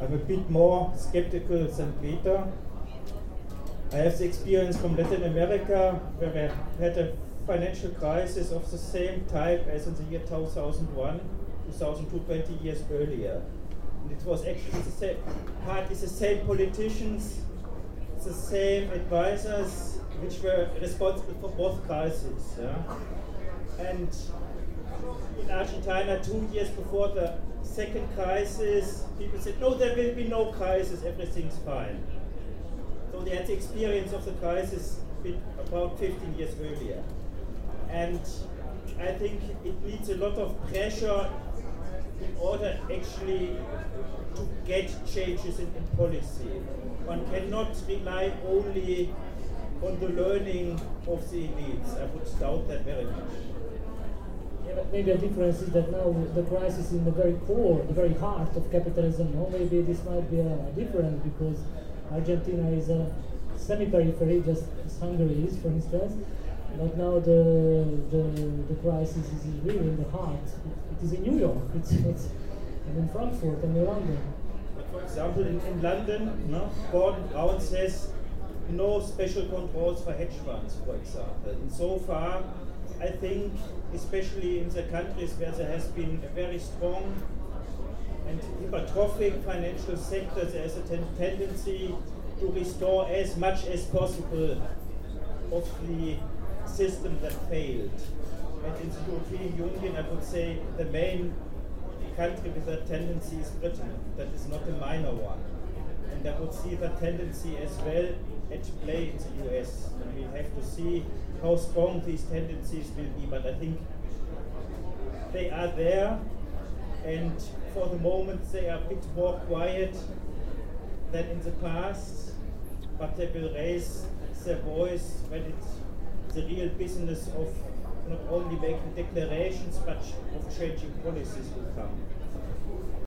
I'm a bit more skeptical than Peter. I have the experience from Latin America where we had a financial crisis of the same type as in the year 2001, 2002, 20 years earlier. And it was actually the same, partly the same politicians, the same advisors, which were responsible for both crises. Yeah? And in Argentina, two years before the second crisis, people said, no, there will be no crisis, everything's fine. So they had the experience of the crisis about 15 years earlier. And I think it needs a lot of pressure in order actually to get changes in, in policy. One cannot rely only on the learning of the elites. I would doubt that very much. Maybe a difference is that now the crisis is in the very core, the very heart of capitalism. No, maybe this might be a different because Argentina is a semi-periphery, just as Hungary is, for instance. But now the, the, the crisis is really in the heart. It is in New York, it's, it's and in Frankfurt and in London. But for example, in, in London, no, Gordon Brown says no special controls for hedge funds, for example. And so far, I think, especially in the countries where there has been a very strong and hypertrophic financial sector, there is a ten tendency to restore as much as possible of the system that failed. And in the European Union, I would say the main country with that tendency is Britain. That is not a minor one. And I would see that tendency as well at play in the US. And we have to see how strong these tendencies will be. But I think they are there. And for the moment, they are a bit more quiet than in the past. But they will raise their voice when it's the real business of not only making declarations but of changing policies will come.